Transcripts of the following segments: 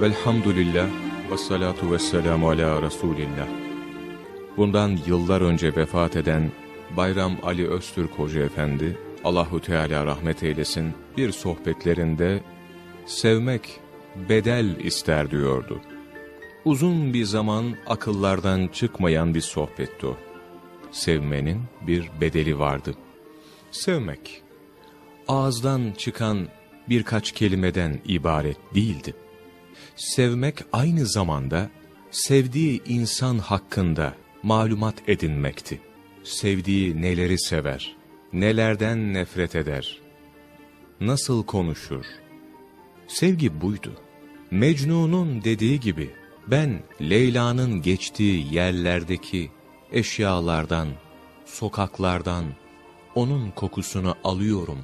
Velhamdülillah ve salatu ve selamu ala Resulillah. Bundan yıllar önce vefat eden Bayram Ali Öztürk Hoca Efendi, Allahu Teala rahmet eylesin, bir sohbetlerinde sevmek bedel ister diyordu. Uzun bir zaman akıllardan çıkmayan bir sohbetti o. Sevmenin bir bedeli vardı. Sevmek, ağızdan çıkan birkaç kelimeden ibaret değildi. Sevmek aynı zamanda sevdiği insan hakkında malumat edinmekti. Sevdiği neleri sever, nelerden nefret eder, nasıl konuşur. Sevgi buydu. Mecnun'un dediği gibi ben Leyla'nın geçtiği yerlerdeki eşyalardan, sokaklardan onun kokusunu alıyorum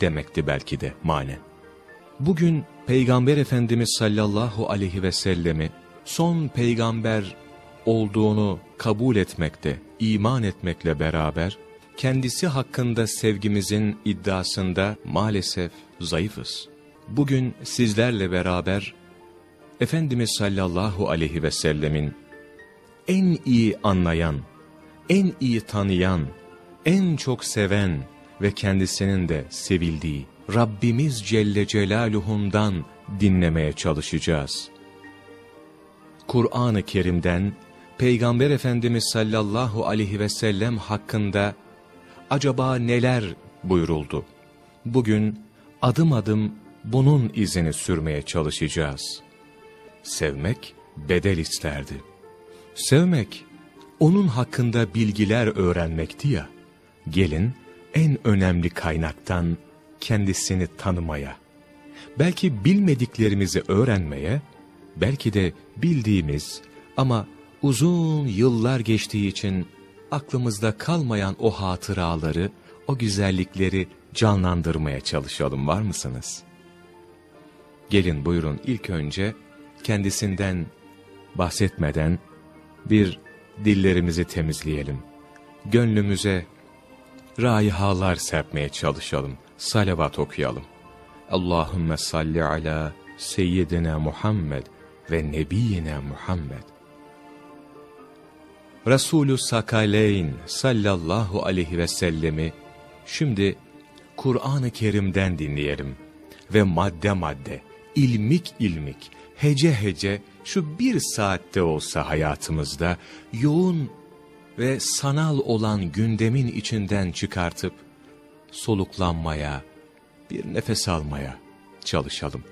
demekti belki de manen. Bugün Peygamber Efendimiz sallallahu aleyhi ve sellemi son peygamber olduğunu kabul etmekte, iman etmekle beraber kendisi hakkında sevgimizin iddiasında maalesef zayıfız. Bugün sizlerle beraber Efendimiz sallallahu aleyhi ve sellemin en iyi anlayan, en iyi tanıyan, en çok seven ve kendisinin de sevildiği Rabbimiz Celle Celaluhu'ndan dinlemeye çalışacağız. Kur'an-ı Kerim'den Peygamber Efendimiz sallallahu aleyhi ve sellem hakkında acaba neler buyuruldu? Bugün adım adım bunun izini sürmeye çalışacağız. Sevmek bedel isterdi. Sevmek, onun hakkında bilgiler öğrenmekti ya. Gelin en önemli kaynaktan kendisini tanımaya, belki bilmediklerimizi öğrenmeye, belki de bildiğimiz ama uzun yıllar geçtiği için aklımızda kalmayan o hatıraları, o güzellikleri canlandırmaya çalışalım var mısınız? Gelin buyurun ilk önce kendisinden bahsetmeden bir dillerimizi temizleyelim. Gönlümüze raihalar serpmeye çalışalım. Salavat okuyalım. Allahümme salli ala seyyidina Muhammed ve nebiyina Muhammed. Resulü Sakaleyn sallallahu aleyhi ve sellemi şimdi Kur'an-ı Kerim'den dinleyelim ve madde madde, ilmik ilmik, hece hece şu bir saatte olsa hayatımızda yoğun ve sanal olan gündemin içinden çıkartıp soluklanmaya, bir nefes almaya çalışalım.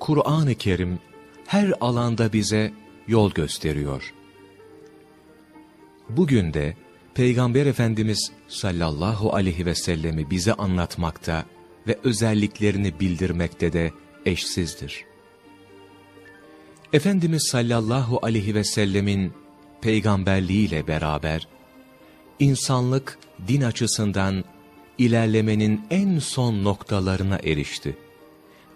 Kur'an-ı Kerim her alanda bize yol gösteriyor. Bugün de Peygamber Efendimiz sallallahu aleyhi ve sellemi bize anlatmakta ve özelliklerini bildirmekte de eşsizdir. Efendimiz sallallahu aleyhi ve sellemin peygamberliğiyle beraber, insanlık din açısından ilerlemenin en son noktalarına erişti.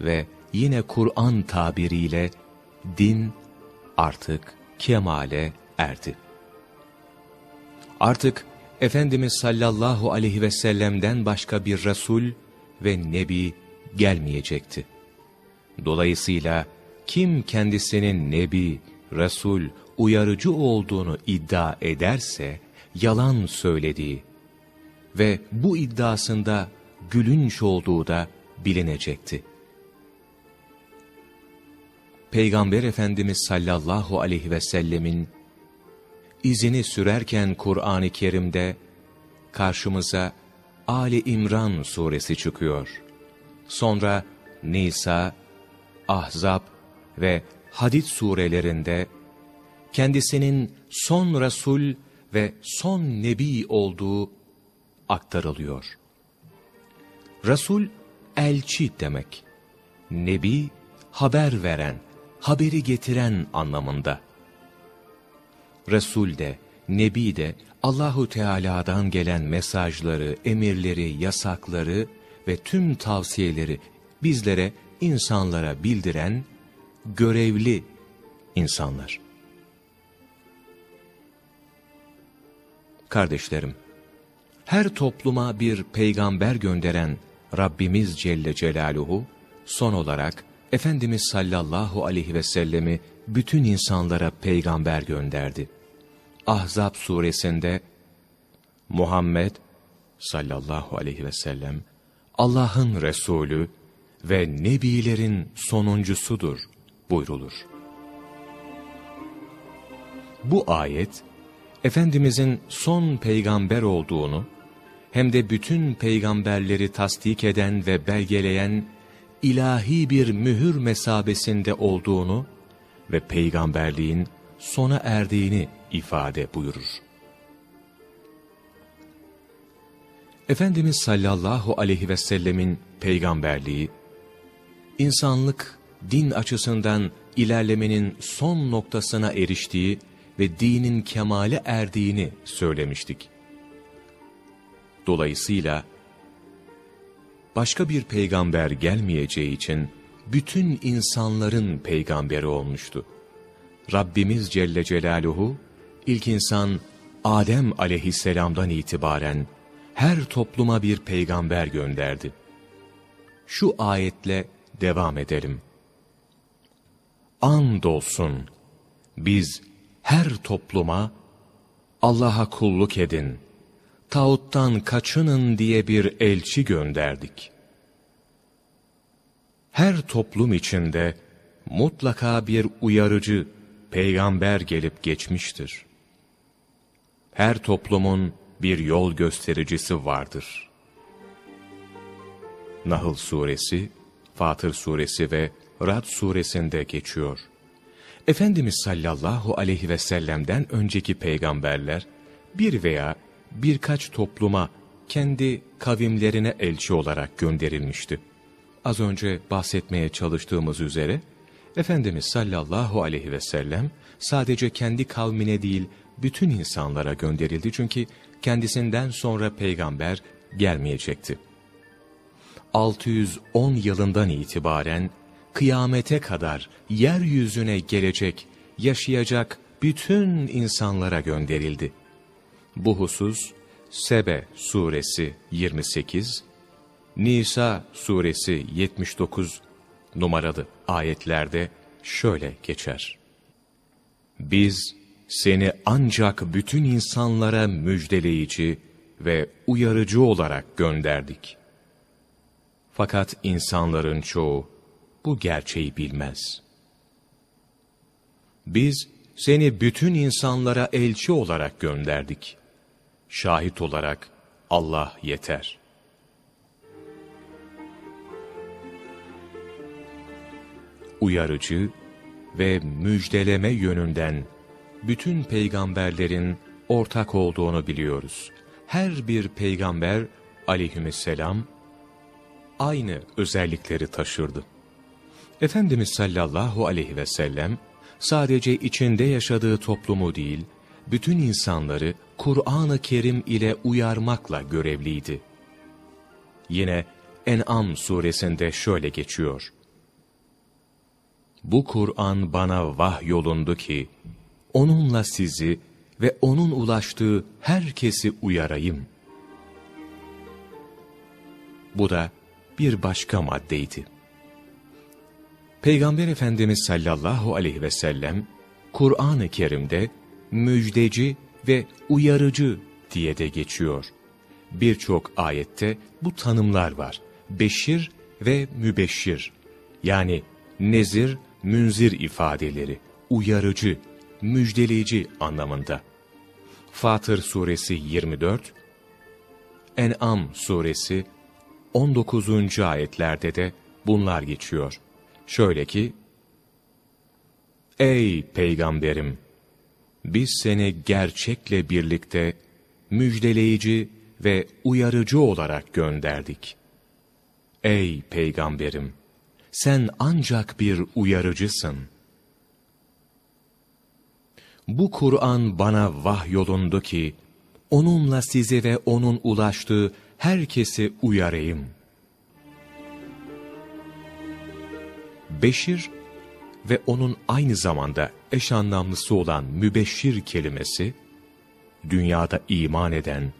Ve yine Kur'an tabiriyle din artık kemale erdi. Artık Efendimiz sallallahu aleyhi ve sellem'den başka bir Resul ve Nebi gelmeyecekti. Dolayısıyla kim kendisinin Nebi, Resul, uyarıcı olduğunu iddia ederse, yalan söylediği ve bu iddiasında gülünç olduğu da bilinecekti. Peygamber Efendimiz sallallahu aleyhi ve sellemin izini sürerken Kur'an-ı Kerim'de karşımıza Ali İmran suresi çıkıyor. Sonra Nisa, Ahzab ve Hadid surelerinde kendisinin son Resul ve son Nebi olduğu aktarılıyor. Resul, elçi demek. Nebi, haber veren, haberi getiren anlamında. Resul de, Nebi de Allahu Teala'dan gelen mesajları, emirleri, yasakları ve tüm tavsiyeleri bizlere, insanlara bildiren görevli insanlar. Kardeşlerim, her topluma bir peygamber gönderen Rabbimiz Celle Celaluhu, son olarak Efendimiz sallallahu aleyhi ve sellemi bütün insanlara peygamber gönderdi. Ahzab suresinde Muhammed sallallahu aleyhi ve sellem Allah'ın Resulü ve Nebilerin sonuncusudur buyrulur. Bu ayet, Efendimizin son peygamber olduğunu, hem de bütün peygamberleri tasdik eden ve belgeleyen ilahi bir mühür mesabesinde olduğunu ve peygamberliğin sona erdiğini ifade buyurur. Efendimiz sallallahu aleyhi ve sellemin peygamberliği, insanlık din açısından ilerlemenin son noktasına eriştiği ve dinin kemale erdiğini söylemiştik. Dolayısıyla başka bir peygamber gelmeyeceği için bütün insanların peygamberi olmuştu. Rabbimiz Celle Celaluhu ilk insan Adem aleyhisselamdan itibaren her topluma bir peygamber gönderdi. Şu ayetle devam edelim. Andolsun biz her topluma Allah'a kulluk edin, tağuttan kaçının diye bir elçi gönderdik. Her toplum içinde mutlaka bir uyarıcı, peygamber gelip geçmiştir. Her toplumun bir yol göstericisi vardır. Nahl suresi, Fatır suresi ve Rad suresinde geçiyor. Efendimiz sallallahu aleyhi ve sellem'den önceki peygamberler bir veya birkaç topluma kendi kavimlerine elçi olarak gönderilmişti. Az önce bahsetmeye çalıştığımız üzere Efendimiz sallallahu aleyhi ve sellem sadece kendi kavmine değil bütün insanlara gönderildi çünkü kendisinden sonra peygamber gelmeyecekti. 610 yılından itibaren kıyamete kadar yeryüzüne gelecek, yaşayacak bütün insanlara gönderildi. Bu husus Sebe suresi 28, Nisa suresi 79 numaralı ayetlerde şöyle geçer. Biz seni ancak bütün insanlara müjdeleyici ve uyarıcı olarak gönderdik. Fakat insanların çoğu bu gerçeği bilmez. Biz seni bütün insanlara elçi olarak gönderdik. Şahit olarak Allah yeter. Uyarıcı ve müjdeleme yönünden bütün peygamberlerin ortak olduğunu biliyoruz. Her bir peygamber aleyhisselam aynı özellikleri taşırdı. Efendimiz sallallahu aleyhi ve sellem sadece içinde yaşadığı toplumu değil, bütün insanları Kur'an-ı Kerim ile uyarmakla görevliydi. Yine En'am suresinde şöyle geçiyor. Bu Kur'an bana vahyolundu ki, onunla sizi ve onun ulaştığı herkesi uyarayım. Bu da bir başka maddeydi. Peygamber Efendimiz sallallahu aleyhi ve sellem, Kur'an-ı Kerim'de müjdeci ve uyarıcı diye de geçiyor. Birçok ayette bu tanımlar var. Beşir ve mübeşşir yani nezir, münzir ifadeleri, uyarıcı, müjdeleyici anlamında. Fatır suresi 24, En'am suresi 19. ayetlerde de bunlar geçiyor. Şöyle ki, Ey peygamberim! Biz seni gerçekle birlikte müjdeleyici ve uyarıcı olarak gönderdik. Ey peygamberim! Sen ancak bir uyarıcısın. Bu Kur'an bana vahyolundu ki, onunla size ve onun ulaştığı herkesi uyarayım. Beşir ve onun aynı zamanda eş anlamlısı olan mübeşşir kelimesi, dünyada iman eden,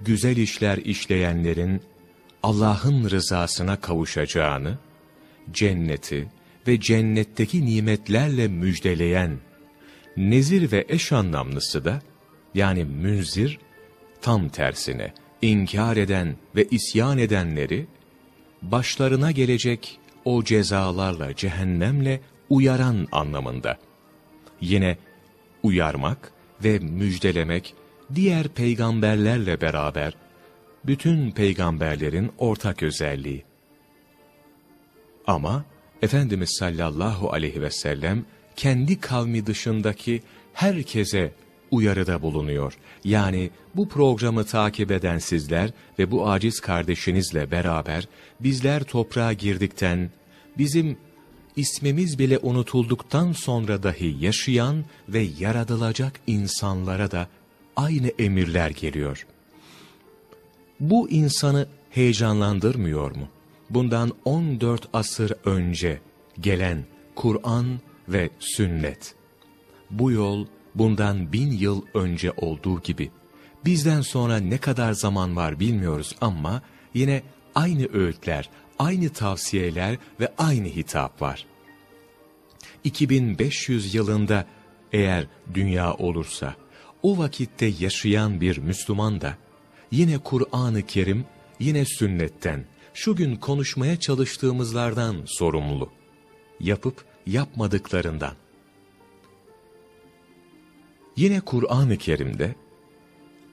güzel işler işleyenlerin Allah'ın rızasına kavuşacağını, cenneti ve cennetteki nimetlerle müjdeleyen, nezir ve eş anlamlısı da, yani münzir, tam tersine inkar eden ve isyan edenleri, başlarına gelecek o cezalarla, cehennemle uyaran anlamında. Yine uyarmak ve müjdelemek diğer peygamberlerle beraber bütün peygamberlerin ortak özelliği. Ama Efendimiz sallallahu aleyhi ve sellem kendi kavmi dışındaki herkese uyarıda bulunuyor. Yani bu programı takip eden sizler ve bu aciz kardeşinizle beraber bizler toprağa girdikten, bizim ismimiz bile unutulduktan sonra dahi yaşayan ve yaratılacak insanlara da aynı emirler geliyor. Bu insanı heyecanlandırmıyor mu? Bundan 14 asır önce gelen Kur'an ve sünnet. Bu yol bundan bin yıl önce olduğu gibi. Bizden sonra ne kadar zaman var bilmiyoruz ama yine aynı öğütler, aynı tavsiyeler ve aynı hitap var. 2500 yılında eğer dünya olursa, o vakitte yaşayan bir Müslüman da yine Kur'an-ı Kerim, yine sünnetten, şu gün konuşmaya çalıştığımızlardan sorumlu. Yapıp yapmadıklarından. Yine Kur'an-ı Kerim'de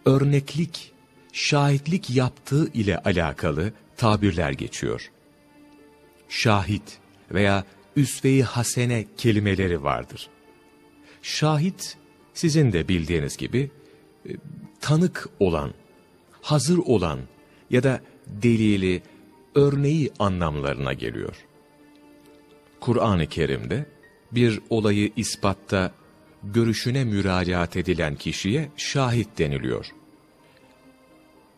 örneklik, şahitlik yaptığı ile alakalı tabirler geçiyor. Şahit veya üsve-i hasene kelimeleri vardır. Şahit, sizin de bildiğiniz gibi, e, tanık olan, hazır olan ya da delili, örneği anlamlarına geliyor. Kur'an-ı Kerim'de bir olayı ispatta görüşüne müracaat edilen kişiye şahit deniliyor.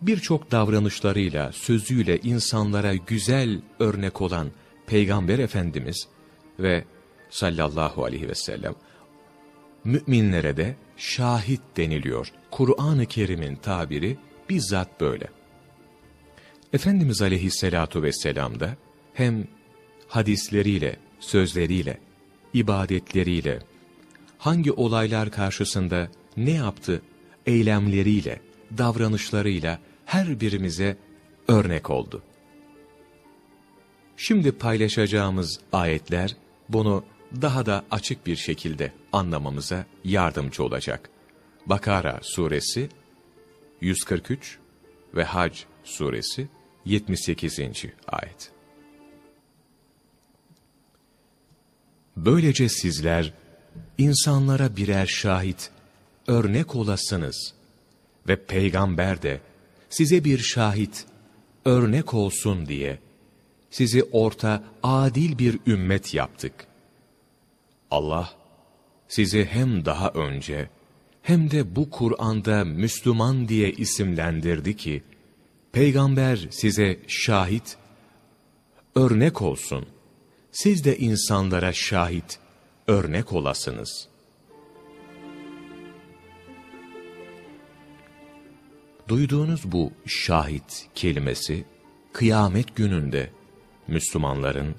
Birçok davranışlarıyla, sözüyle insanlara güzel örnek olan Peygamber Efendimiz ve sallallahu aleyhi ve sellem müminlere de şahit deniliyor. Kur'an-ı Kerim'in tabiri bizzat böyle. Efendimiz aleyhissalatu vesselam da hem hadisleriyle, sözleriyle, ibadetleriyle, hangi olaylar karşısında ne yaptı, eylemleriyle, davranışlarıyla her birimize örnek oldu. Şimdi paylaşacağımız ayetler bunu daha da açık bir şekilde anlamamıza yardımcı olacak. Bakara suresi 143 ve Hac suresi 78. ayet. Böylece sizler insanlara birer şahit, örnek olasınız ve peygamber de size bir şahit, örnek olsun diye sizi orta adil bir ümmet yaptık. Allah sizi hem daha önce hem de bu Kur'an'da Müslüman diye isimlendirdi ki, Peygamber size şahit, örnek olsun. Siz de insanlara şahit, örnek olasınız. Duyduğunuz bu şahit kelimesi, kıyamet gününde Müslümanların,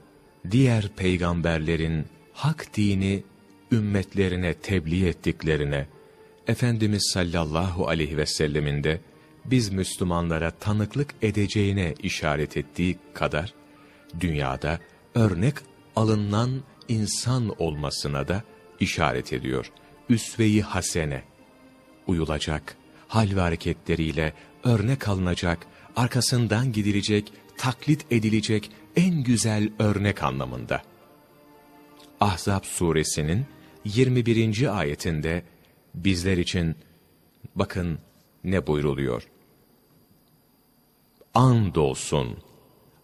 diğer peygamberlerin hak dini ümmetlerine tebliğ ettiklerine, Efendimiz sallallahu aleyhi ve sellemin de biz Müslümanlara tanıklık edeceğine işaret ettiği kadar, dünyada örnek alınan insan olmasına da işaret ediyor. Üsve-i hasene, uyulacak, hal ve hareketleriyle örnek alınacak, arkasından gidilecek, taklit edilecek en güzel örnek anlamında. Ahzab suresinin 21. ayetinde bizler için bakın ne buyruluyor. Andolsun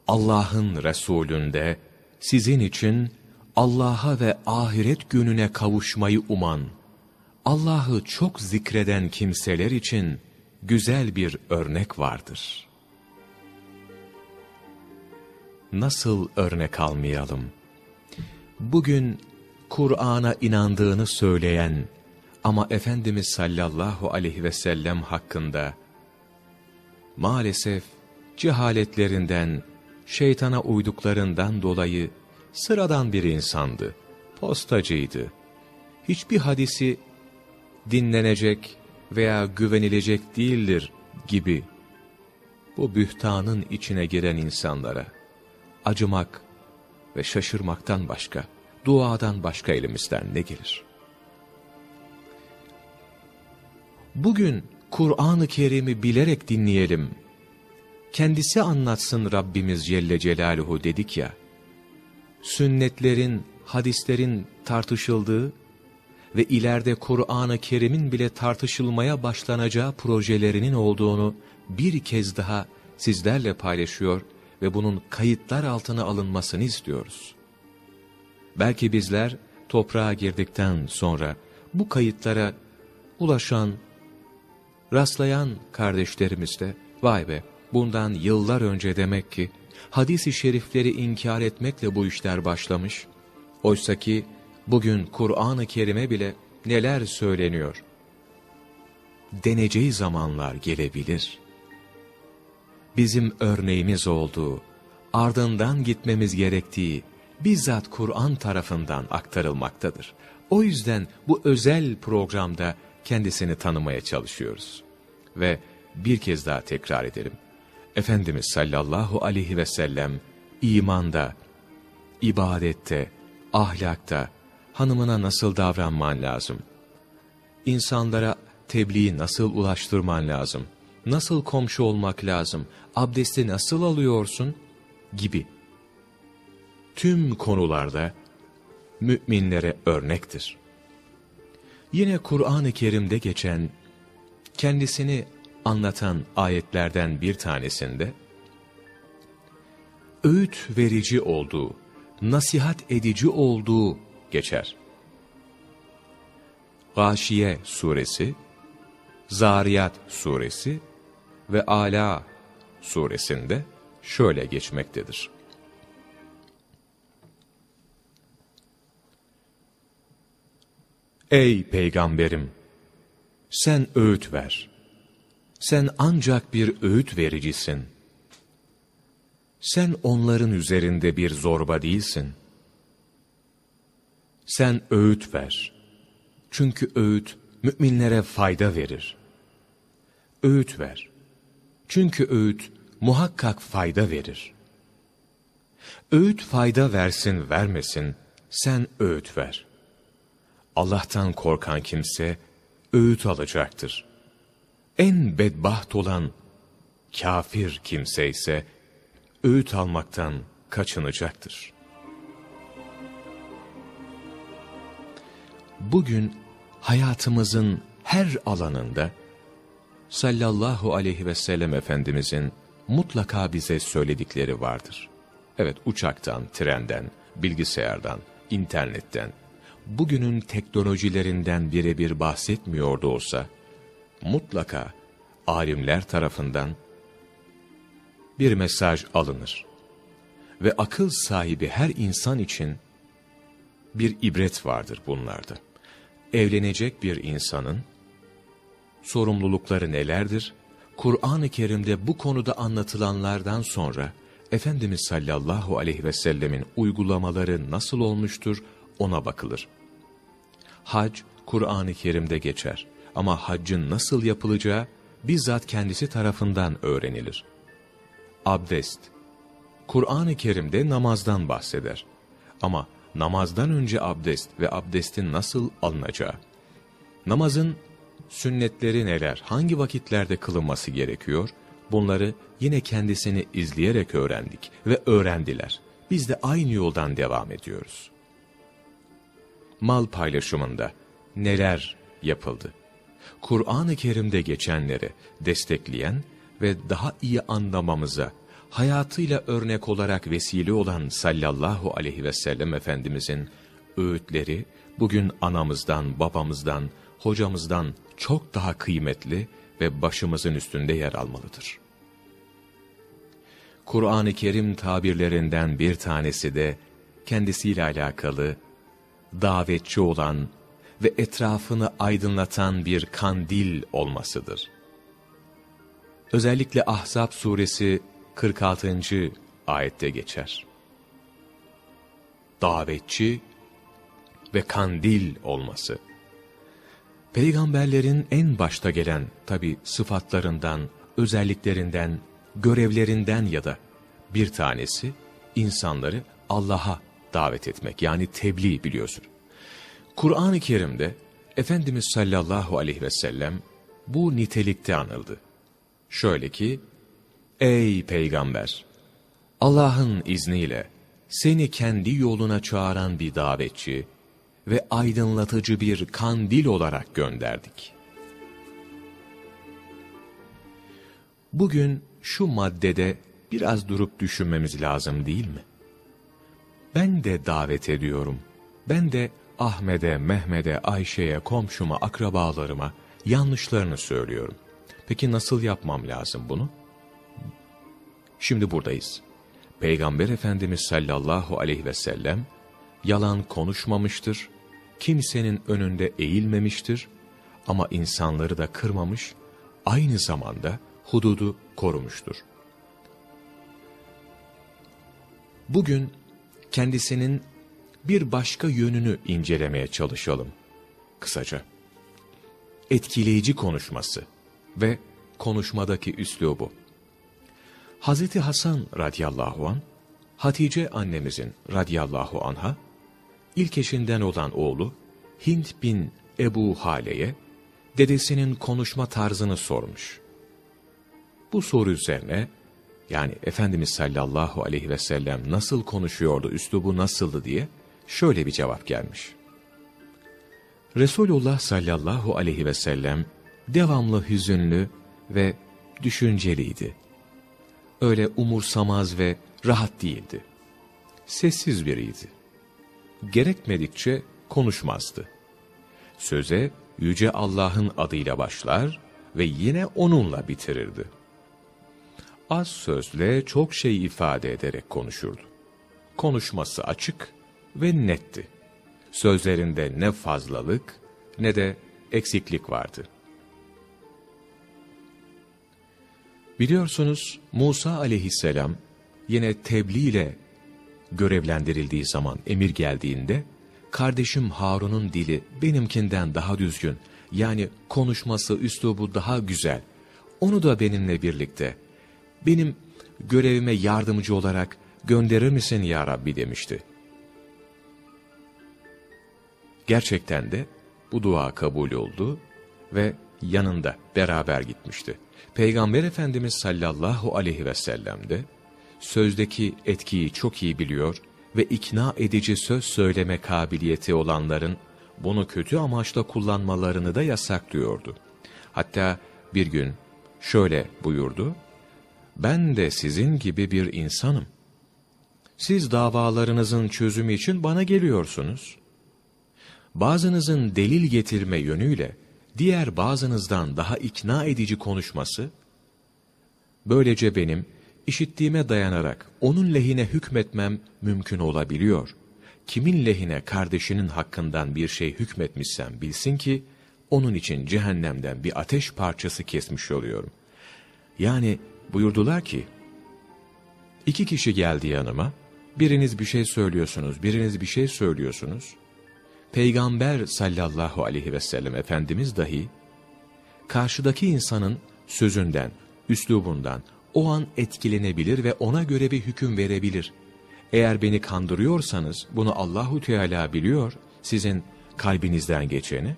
Allah'ın Resulünde sizin için Allah'a ve ahiret gününe kavuşmayı uman, Allah'ı çok zikreden kimseler için güzel bir örnek vardır. Nasıl örnek almayalım? Bugün Kur'an'a inandığını söyleyen ama Efendimiz sallallahu aleyhi ve sellem hakkında maalesef cehaletlerinden, şeytana uyduklarından dolayı sıradan bir insandı, postacıydı. Hiçbir hadisi dinlenecek veya güvenilecek değildir gibi bu bühtanın içine giren insanlara acımak ve şaşırmaktan başka, duadan başka elimizden ne gelir? Bugün Kur'an-ı Kerim'i bilerek dinleyelim. Kendisi anlatsın Rabbimiz Celle Celaluhu dedik ya. Sünnetlerin, hadislerin tartışıldığı ve ileride Kur'an-ı Kerim'in bile tartışılmaya başlanacağı projelerinin olduğunu bir kez daha sizlerle paylaşıyor ve bunun kayıtlar altına alınmasını istiyoruz. Belki bizler toprağa girdikten sonra bu kayıtlara ulaşan, rastlayan kardeşlerimiz de vay be bundan yıllar önce demek ki hadis-i şerifleri inkar etmekle bu işler başlamış. Oysa ki bugün Kur'an-ı Kerim'e bile neler söyleniyor. Deneceği zamanlar gelebilir. Bizim örneğimiz olduğu, ardından gitmemiz gerektiği bizzat Kur'an tarafından aktarılmaktadır. O yüzden bu özel programda kendisini tanımaya çalışıyoruz. Ve bir kez daha tekrar edelim. Efendimiz sallallahu aleyhi ve sellem imanda, ibadette, ahlakta, hanımına nasıl davranman lazım? İnsanlara tebliği nasıl ulaştırman lazım? Nasıl komşu olmak lazım? Abdesti nasıl alıyorsun? Gibi. Tüm konularda müminlere örnektir. Yine Kur'an-ı Kerim'de geçen, kendisini anlatan ayetlerden bir tanesinde, öğüt verici olduğu, nasihat edici olduğu geçer. Gâşiye suresi, Zariyat suresi ve Ala suresinde şöyle geçmektedir. Ey peygamberim! Sen öğüt ver. Sen ancak bir öğüt vericisin. Sen onların üzerinde bir zorba değilsin. Sen öğüt ver. Çünkü öğüt müminlere fayda verir. Öğüt ver. Çünkü öğüt muhakkak fayda verir. Öğüt fayda versin vermesin, sen öğüt ver. Allah'tan korkan kimse öğüt alacaktır. En bedbaht olan kafir kimse ise öğüt almaktan kaçınacaktır. Bugün hayatımızın her alanında sallallahu aleyhi ve sellem Efendimizin mutlaka bize söyledikleri vardır. Evet uçaktan, trenden, bilgisayardan, internetten, bugünün teknolojilerinden birebir bahsetmiyordu olsa, mutlaka alimler tarafından bir mesaj alınır. Ve akıl sahibi her insan için bir ibret vardır bunlarda. Evlenecek bir insanın sorumlulukları nelerdir? Kur'an-ı Kerim'de bu konuda anlatılanlardan sonra Efendimiz sallallahu aleyhi ve sellemin uygulamaları nasıl olmuştur ona bakılır. Hac Kur'an-ı Kerim'de geçer ama haccın nasıl yapılacağı bizzat kendisi tarafından öğrenilir. Abdest Kur'an-ı Kerim'de namazdan bahseder. Ama namazdan önce abdest ve abdestin nasıl alınacağı, namazın sünnetleri neler, hangi vakitlerde kılınması gerekiyor, bunları yine kendisini izleyerek öğrendik ve öğrendiler. Biz de aynı yoldan devam ediyoruz. Mal paylaşımında neler yapıldı? Kur'an-ı Kerim'de geçenleri destekleyen ve daha iyi anlamamıza hayatıyla örnek olarak vesile olan sallallahu aleyhi ve sellem Efendimizin öğütleri bugün anamızdan, babamızdan, hocamızdan çok daha kıymetli ve başımızın üstünde yer almalıdır. Kur'an-ı Kerim tabirlerinden bir tanesi de kendisiyle alakalı davetçi olan ve etrafını aydınlatan bir kandil olmasıdır. Özellikle Ahzab suresi 46. ayette geçer. davetçi ve kandil olması. Peygamberlerin en başta gelen tabi sıfatlarından, özelliklerinden, görevlerinden ya da bir tanesi insanları Allah'a davet etmek yani tebliğ biliyorsun. Kur'an-ı Kerim'de Efendimiz sallallahu aleyhi ve sellem bu nitelikte anıldı. Şöyle ki, Ey peygamber! Allah'ın izniyle seni kendi yoluna çağıran bir davetçi ve aydınlatıcı bir kandil olarak gönderdik. Bugün şu maddede biraz durup düşünmemiz lazım değil mi? Ben de davet ediyorum. Ben de Ahmet'e, Mehmet'e, Ayşe'ye, komşuma, akrabalarıma yanlışlarını söylüyorum. Peki nasıl yapmam lazım bunu? Şimdi buradayız. Peygamber Efendimiz sallallahu aleyhi ve sellem yalan konuşmamıştır, kimsenin önünde eğilmemiştir ama insanları da kırmamış, aynı zamanda hududu korumuştur. Bugün kendisinin bir başka yönünü incelemeye çalışalım. Kısaca. Etkileyici konuşması ve konuşmadaki üslubu. Hazreti Hasan radıyallahu an, Hatice annemizin radıyallahu anha, ilk eşinden olan oğlu Hint bin Ebu Hale'ye dedesinin konuşma tarzını sormuş. Bu soru üzerine yani Efendimiz sallallahu aleyhi ve sellem nasıl konuşuyordu, üslubu nasıldı diye şöyle bir cevap gelmiş. Resulullah sallallahu aleyhi ve sellem devamlı hüzünlü ve düşünceliydi. Öyle umursamaz ve rahat değildi. Sessiz biriydi. Gerekmedikçe konuşmazdı. Söze Yüce Allah'ın adıyla başlar ve yine onunla bitirirdi. Az sözle çok şey ifade ederek konuşurdu. Konuşması açık ve netti. Sözlerinde ne fazlalık ne de eksiklik vardı. Biliyorsunuz Musa aleyhisselam yine tebliğ ile görevlendirildiği zaman emir geldiğinde kardeşim Harun'un dili benimkinden daha düzgün yani konuşması üslubu daha güzel onu da benimle birlikte benim görevime yardımcı olarak gönderir misin ya Rabbi demişti. Gerçekten de bu dua kabul oldu ve yanında beraber gitmişti. Peygamber Efendimiz sallallahu aleyhi ve sellem de sözdeki etkiyi çok iyi biliyor ve ikna edici söz söyleme kabiliyeti olanların bunu kötü amaçla kullanmalarını da yasaklıyordu. Hatta bir gün şöyle buyurdu, ben de sizin gibi bir insanım. Siz davalarınızın çözümü için bana geliyorsunuz. Bazınızın delil getirme yönüyle diğer bazınızdan daha ikna edici konuşması, böylece benim işittiğime dayanarak onun lehine hükmetmem mümkün olabiliyor. Kimin lehine kardeşinin hakkından bir şey hükmetmişsem bilsin ki, onun için cehennemden bir ateş parçası kesmiş oluyorum. Yani buyurdular ki, iki kişi geldi yanıma, biriniz bir şey söylüyorsunuz, biriniz bir şey söylüyorsunuz. Peygamber sallallahu aleyhi ve sellem Efendimiz dahi, karşıdaki insanın sözünden, üslubundan o an etkilenebilir ve ona göre bir hüküm verebilir. Eğer beni kandırıyorsanız bunu Allahu Teala biliyor, sizin kalbinizden geçeni.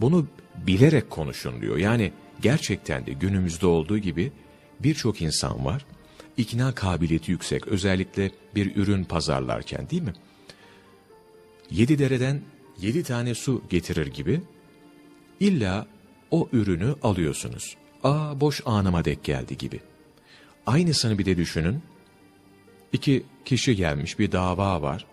Bunu bilerek konuşun diyor. Yani gerçekten de günümüzde olduğu gibi birçok insan var. İkna kabiliyeti yüksek. Özellikle bir ürün pazarlarken değil mi? Yedi dereden yedi tane su getirir gibi illa o ürünü alıyorsunuz. Aa boş anıma dek geldi gibi. Aynısını bir de düşünün. İki kişi gelmiş bir dava var.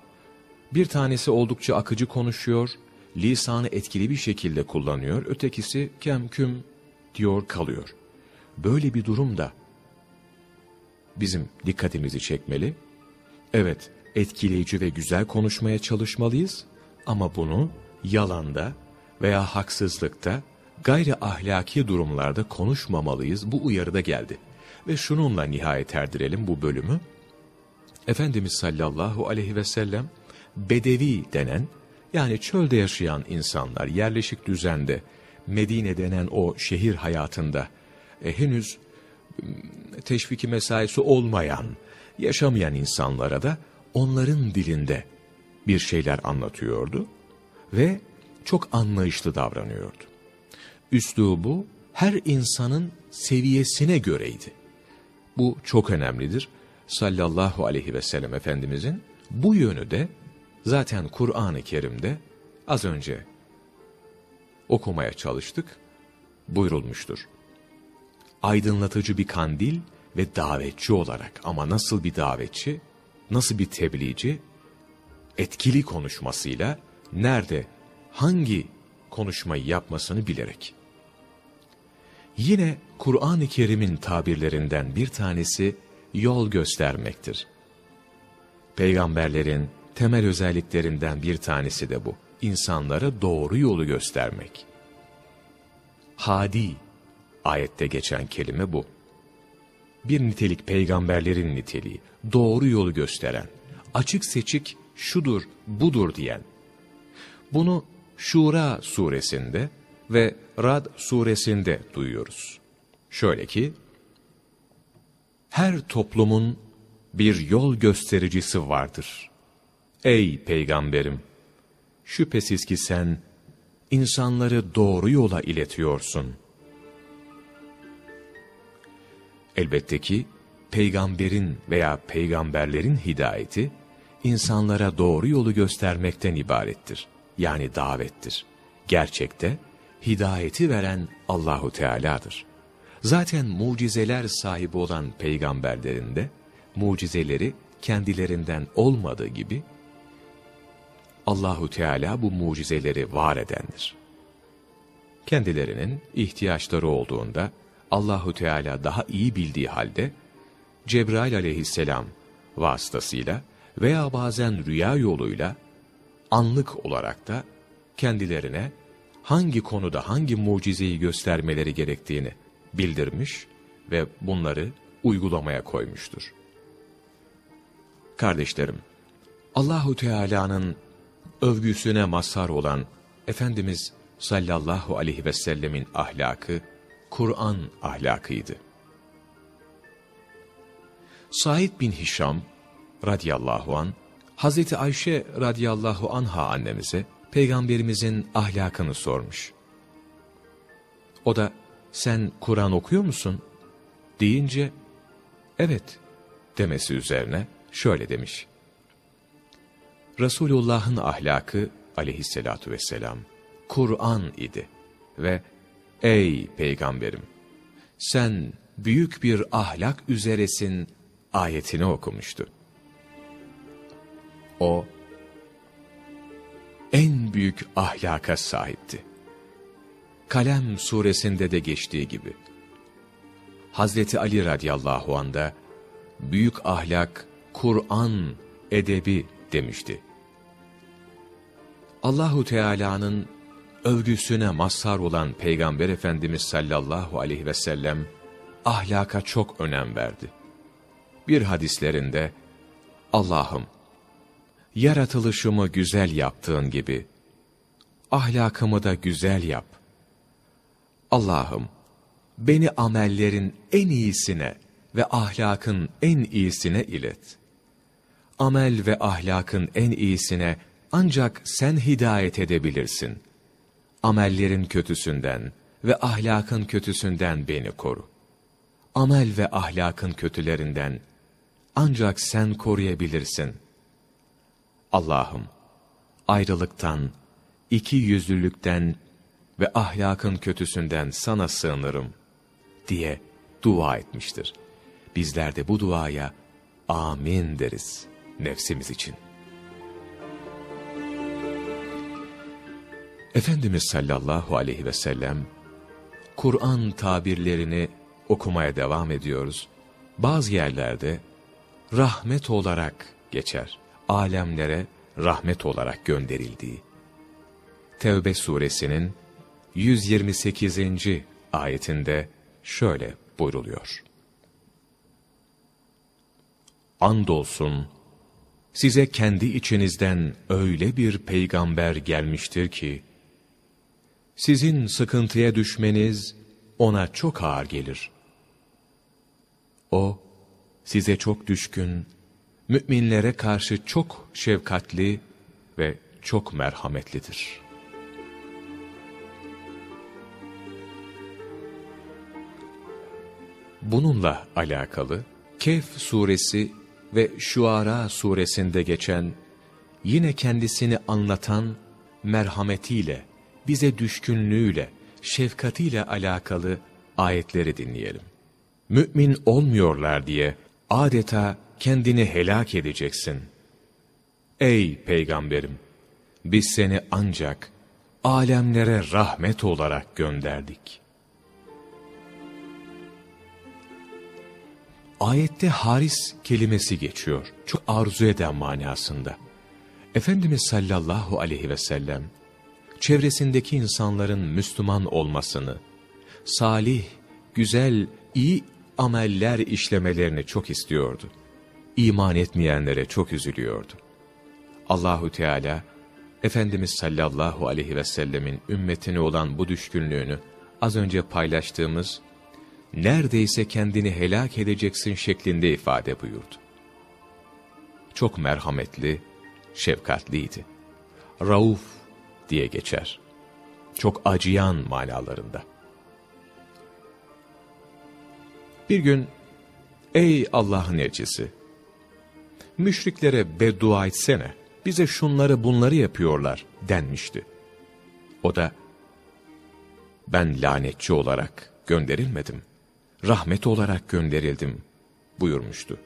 Bir tanesi oldukça akıcı konuşuyor, lisanı etkili bir şekilde kullanıyor, ötekisi kem küm diyor kalıyor. Böyle bir durumda bizim dikkatimizi çekmeli. Evet, etkileyici ve güzel konuşmaya çalışmalıyız ama bunu yalanda veya haksızlıkta, gayri ahlaki durumlarda konuşmamalıyız. Bu uyarıda geldi. Ve şununla nihayet erdirelim bu bölümü. Efendimiz sallallahu aleyhi ve sellem Bedevi denen, yani çölde yaşayan insanlar, yerleşik düzende, Medine denen o şehir hayatında e, henüz teşviki mesaisi olmayan, yaşamayan insanlara da onların dilinde bir şeyler anlatıyordu ve çok anlayışlı davranıyordu. Üslubu her insanın seviyesine göreydi. Bu çok önemlidir. Sallallahu aleyhi ve sellem Efendimizin bu yönü de zaten Kur'an-ı Kerim'de az önce okumaya çalıştık, buyurulmuştur. Aydınlatıcı bir kandil ve davetçi olarak ama nasıl bir davetçi, nasıl bir tebliğci, etkili konuşmasıyla nerede, hangi konuşmayı yapmasını bilerek. Yine Kur'an-ı Kerim'in tabirlerinden bir tanesi yol göstermektir. Peygamberlerin temel özelliklerinden bir tanesi de bu. İnsanlara doğru yolu göstermek. Hadi ayette geçen kelime bu. Bir nitelik peygamberlerin niteliği, doğru yolu gösteren, açık seçik şudur, budur diyen. Bunu Şura suresinde ve Rad suresinde duyuyoruz. Şöyle ki, her toplumun bir yol göstericisi vardır. Ey peygamberim! Şüphesiz ki sen insanları doğru yola iletiyorsun. Elbette ki peygamberin veya peygamberlerin hidayeti insanlara doğru yolu göstermekten ibarettir. Yani davettir. Gerçekte hidayeti veren Allahu Teala'dır. Zaten mucizeler sahibi olan peygamberlerin de mucizeleri kendilerinden olmadığı gibi Allahu Teala bu mucizeleri var edendir. Kendilerinin ihtiyaçları olduğunda Allahu Teala daha iyi bildiği halde Cebrail aleyhisselam vasıtasıyla veya bazen rüya yoluyla anlık olarak da kendilerine hangi konuda hangi mucizeyi göstermeleri gerektiğini bildirmiş ve bunları uygulamaya koymuştur. Kardeşlerim, Allahu Teala'nın övgüsüne mazhar olan Efendimiz sallallahu aleyhi ve sellemin ahlakı Kur'an ahlakıydı. Said bin Hişam radıyallahu an Hazreti Ayşe radıyallahu anha annemize peygamberimizin ahlakını sormuş. O da sen Kur'an okuyor musun? deyince evet demesi üzerine şöyle demiş. Resulullah'ın ahlakı aleyhissalatu vesselam Kur'an idi ve ey peygamberim sen büyük bir ahlak üzeresin ayetini okumuştu. O en büyük ahlaka sahipti. Kalem suresinde de geçtiği gibi. Hazreti Ali radıyallahu anda büyük ahlak, Kur'an, edebi demişti. Allahu Teala'nın övgüsüne mazhar olan Peygamber Efendimiz sallallahu aleyhi ve sellem ahlaka çok önem verdi. Bir hadislerinde Allah'ım yaratılışımı güzel yaptığın gibi ahlakımı da güzel yap. Allah'ım beni amellerin en iyisine ve ahlakın en iyisine ilet. Amel ve ahlakın en iyisine ancak sen hidayet edebilirsin. Amellerin kötüsünden ve ahlakın kötüsünden beni koru. Amel ve ahlakın kötülerinden ancak sen koruyabilirsin. Allah'ım, ayrılıktan, iki yüzlülükten ve ahlakın kötüsünden sana sığınırım diye dua etmiştir. Bizler de bu duaya amin deriz nefsimiz için. Efendimiz sallallahu aleyhi ve sellem Kur'an tabirlerini okumaya devam ediyoruz. Bazı yerlerde rahmet olarak geçer. Alemlere rahmet olarak gönderildiği. Tevbe suresinin 128. ayetinde şöyle buyruluyor. Andolsun size kendi içinizden öyle bir peygamber gelmiştir ki, sizin sıkıntıya düşmeniz ona çok ağır gelir. O, size çok düşkün, müminlere karşı çok şefkatli ve çok merhametlidir. Bununla alakalı Kehf suresi ve Şuara suresinde geçen yine kendisini anlatan merhametiyle, bize düşkünlüğüyle, şefkatiyle alakalı ayetleri dinleyelim. Mümin olmuyorlar diye adeta kendini helak edeceksin. Ey peygamberim! Biz seni ancak alemlere rahmet olarak gönderdik. Ayette haris kelimesi geçiyor. Çok arzu eden manasında. Efendimiz sallallahu aleyhi ve sellem, çevresindeki insanların Müslüman olmasını, salih, güzel, iyi ameller işlemelerini çok istiyordu. İman etmeyenlere çok üzülüyordu. Allahu Teala Efendimiz sallallahu aleyhi ve sellemin ümmetine olan bu düşkünlüğünü az önce paylaştığımız neredeyse kendini helak edeceksin şeklinde ifade buyurdu. Çok merhametli, şefkatliydi. Rauf diye geçer. Çok acıyan manalarında. Bir gün, ey Allah'ın elçisi, müşriklere beddua etsene, bize şunları bunları yapıyorlar denmişti. O da, ben lanetçi olarak gönderilmedim, rahmet olarak gönderildim buyurmuştu.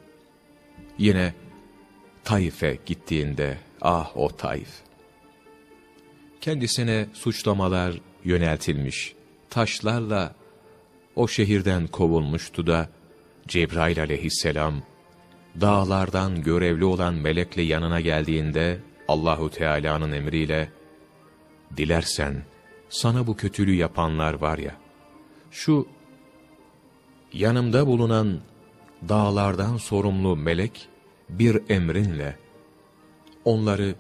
Yine Taif'e gittiğinde, ah o Taif, kendisine suçlamalar yöneltilmiş, taşlarla o şehirden kovulmuştu da, Cebrail aleyhisselam, dağlardan görevli olan melekle yanına geldiğinde Allahu Teala'nın emriyle dilersen sana bu kötülüğü yapanlar var ya şu yanımda bulunan dağlardan sorumlu melek bir emrinle onları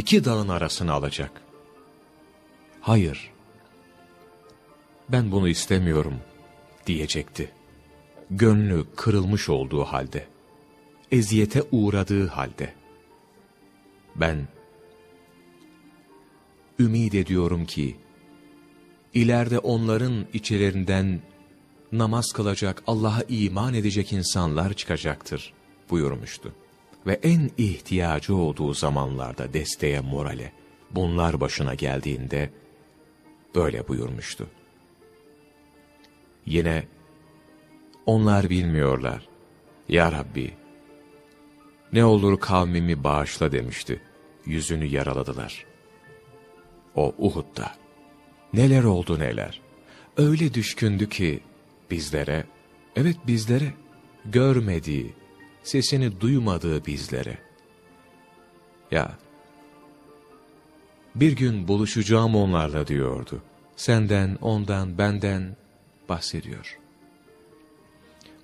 iki dağın arasına alacak. Hayır, ben bunu istemiyorum diyecekti gönlü kırılmış olduğu halde, eziyete uğradığı halde, ben ümid ediyorum ki, ileride onların içlerinden namaz kılacak, Allah'a iman edecek insanlar çıkacaktır buyurmuştu. Ve en ihtiyacı olduğu zamanlarda desteğe, morale, bunlar başına geldiğinde böyle buyurmuştu. Yine onlar bilmiyorlar. Ya Rabbi, ne olur kavmimi bağışla demişti. Yüzünü yaraladılar. O Uhud'da. Neler oldu neler. Öyle düşkündü ki bizlere, evet bizlere, görmediği, sesini duymadığı bizlere. Ya, bir gün buluşacağım onlarla diyordu. Senden, ondan, benden bahsediyor.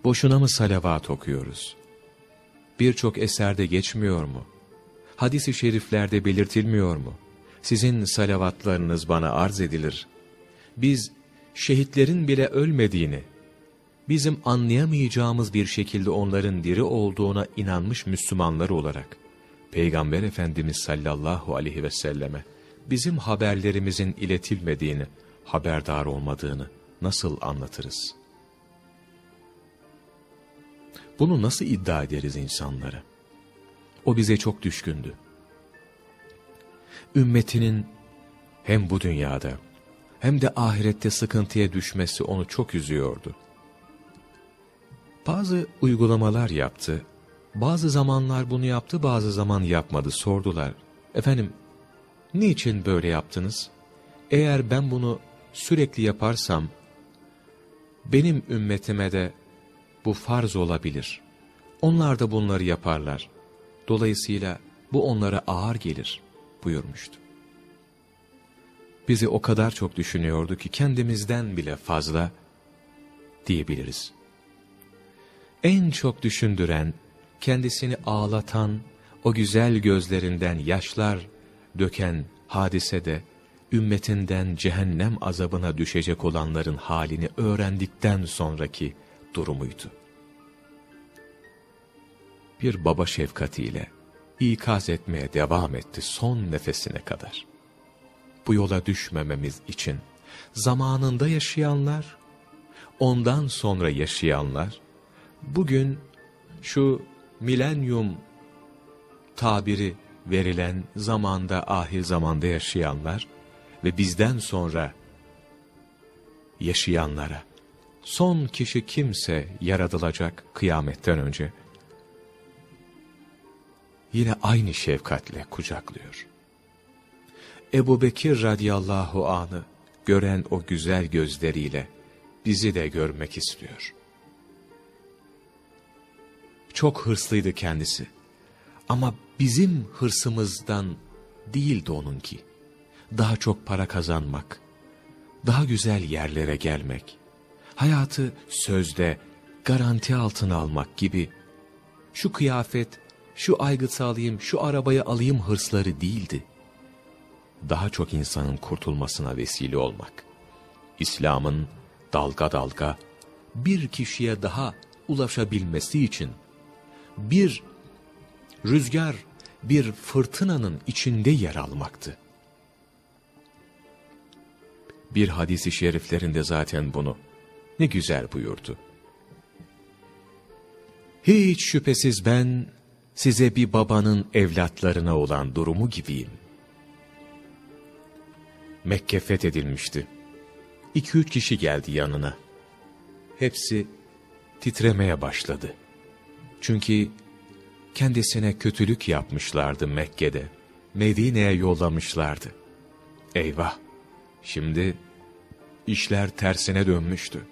Boşuna mı salavat okuyoruz? Birçok eserde geçmiyor mu? Hadis-i şeriflerde belirtilmiyor mu? Sizin salavatlarınız bana arz edilir. Biz şehitlerin bile ölmediğini, bizim anlayamayacağımız bir şekilde onların diri olduğuna inanmış Müslümanlar olarak, Peygamber Efendimiz sallallahu aleyhi ve selleme, bizim haberlerimizin iletilmediğini, haberdar olmadığını nasıl anlatırız?'' Bunu nasıl iddia ederiz insanlara? O bize çok düşkündü. Ümmetinin hem bu dünyada hem de ahirette sıkıntıya düşmesi onu çok üzüyordu. Bazı uygulamalar yaptı. Bazı zamanlar bunu yaptı, bazı zaman yapmadı. Sordular. Efendim, niçin böyle yaptınız? Eğer ben bunu sürekli yaparsam, benim ümmetime de bu farz olabilir. Onlar da bunları yaparlar. Dolayısıyla bu onlara ağır gelir buyurmuştu. Bizi o kadar çok düşünüyordu ki kendimizden bile fazla diyebiliriz. En çok düşündüren, kendisini ağlatan, o güzel gözlerinden yaşlar döken hadisede, ümmetinden cehennem azabına düşecek olanların halini öğrendikten sonraki durumuydu. Bir baba şefkatiyle ikaz etmeye devam etti son nefesine kadar. Bu yola düşmememiz için zamanında yaşayanlar, ondan sonra yaşayanlar, bugün şu milenyum tabiri verilen zamanda, ahir zamanda yaşayanlar ve bizden sonra yaşayanlara, son kişi kimse yaratılacak kıyametten önce, yine aynı şefkatle kucaklıyor. Ebu Bekir radıyallahu anı gören o güzel gözleriyle bizi de görmek istiyor. Çok hırslıydı kendisi. Ama bizim hırsımızdan değildi onunki. Daha çok para kazanmak, daha güzel yerlere gelmek, hayatı sözde garanti altına almak gibi şu kıyafet, şu aygıtı alayım, şu arabayı alayım hırsları değildi. Daha çok insanın kurtulmasına vesile olmak. İslam'ın dalga dalga bir kişiye daha ulaşabilmesi için bir rüzgar, bir fırtınanın içinde yer almaktı. Bir hadisi şeriflerinde zaten bunu ne güzel buyurdu. Hiç şüphesiz ben size bir babanın evlatlarına olan durumu gibiyim. Mekke fethedilmişti. İki üç kişi geldi yanına. Hepsi titremeye başladı. Çünkü kendisine kötülük yapmışlardı Mekke'de. Medine'ye yollamışlardı. Eyvah! Şimdi işler tersine dönmüştü.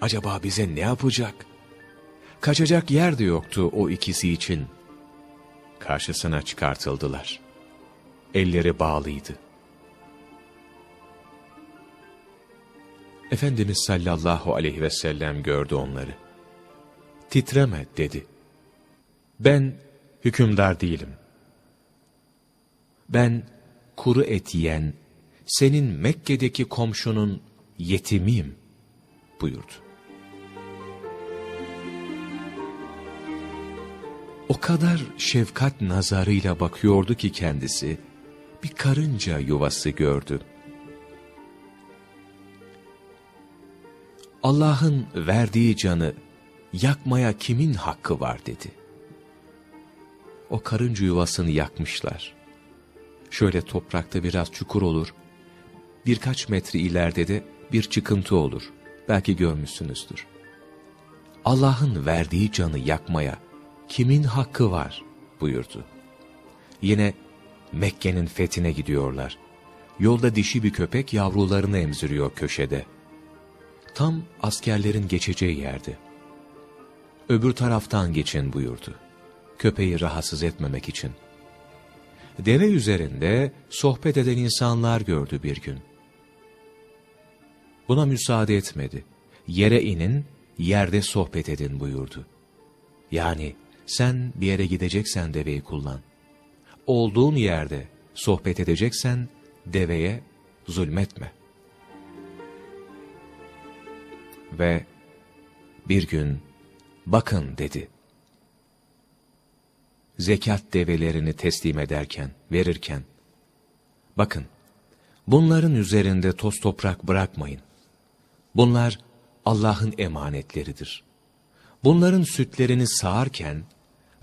Acaba bize ne yapacak? Kaçacak yer de yoktu o ikisi için. Karşısına çıkartıldılar. Elleri bağlıydı. Efendimiz sallallahu aleyhi ve sellem gördü onları. Titreme dedi. Ben hükümdar değilim. Ben kuru et yiyen, senin Mekke'deki komşunun yetimiyim buyurdu. O kadar şefkat nazarıyla bakıyordu ki kendisi, bir karınca yuvası gördü. Allah'ın verdiği canı yakmaya kimin hakkı var dedi. O karınca yuvasını yakmışlar. Şöyle toprakta biraz çukur olur, birkaç metre ileride de bir çıkıntı olur. Belki görmüşsünüzdür. Allah'ın verdiği canı yakmaya kimin hakkı var buyurdu. Yine Mekke'nin fethine gidiyorlar. Yolda dişi bir köpek yavrularını emziriyor köşede. Tam askerlerin geçeceği yerde. Öbür taraftan geçin buyurdu. Köpeği rahatsız etmemek için. Deve üzerinde sohbet eden insanlar gördü bir gün. Buna müsaade etmedi. Yere inin, yerde sohbet edin buyurdu. Yani sen bir yere gideceksen deveyi kullan. Olduğun yerde sohbet edeceksen deveye zulmetme. Ve bir gün bakın dedi. Zekat develerini teslim ederken, verirken, bakın bunların üzerinde toz toprak bırakmayın. Bunlar Allah'ın emanetleridir. Bunların sütlerini sağarken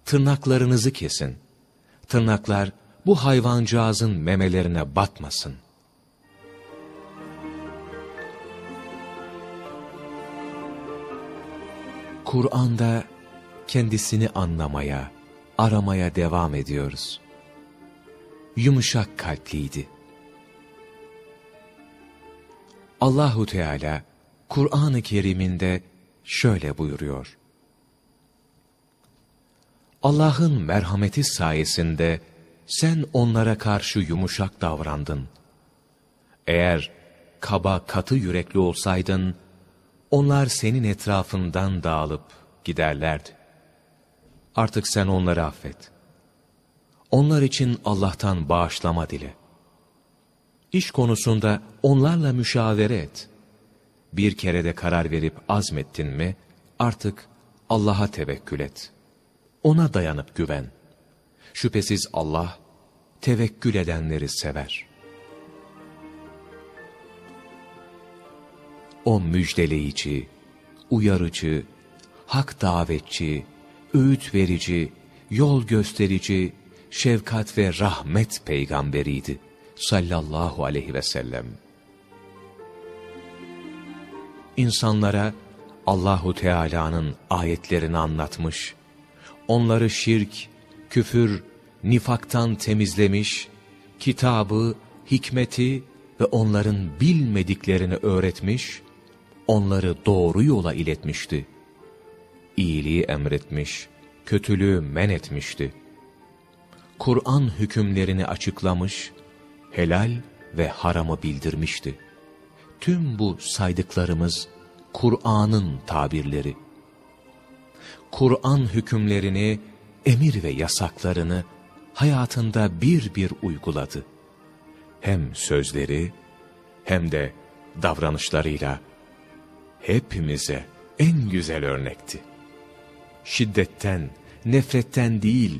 tırnaklarınızı kesin. Tırnaklar bu hayvancağızın memelerine batmasın. Kur'an'da kendisini anlamaya, aramaya devam ediyoruz. Yumuşak kalpliydi. Allahu Teala Kur'an-ı Kerim'inde şöyle buyuruyor. Allah'ın merhameti sayesinde sen onlara karşı yumuşak davrandın. Eğer kaba katı yürekli olsaydın, onlar senin etrafından dağılıp giderlerdi. Artık sen onları affet. Onlar için Allah'tan bağışlama dile. İş konusunda onlarla müşavere et. Bir kere de karar verip azmettin mi, artık Allah'a tevekkül et. Ona dayanıp güven. Şüphesiz Allah, tevekkül edenleri sever. O müjdeleyici, uyarıcı, hak davetçi, öğüt verici, yol gösterici, şefkat ve rahmet peygamberiydi sallallahu aleyhi ve sellem. İnsanlara Allahu Teala'nın ayetlerini anlatmış, onları şirk, küfür, nifaktan temizlemiş, kitabı, hikmeti ve onların bilmediklerini öğretmiş, onları doğru yola iletmişti. İyiliği emretmiş, kötülüğü men etmişti. Kur'an hükümlerini açıklamış, helal ve haramı bildirmişti. Tüm bu saydıklarımız Kur'an'ın tabirleri. Kur'an hükümlerini, emir ve yasaklarını hayatında bir bir uyguladı. Hem sözleri hem de davranışlarıyla hepimize en güzel örnekti. Şiddetten, nefretten değil,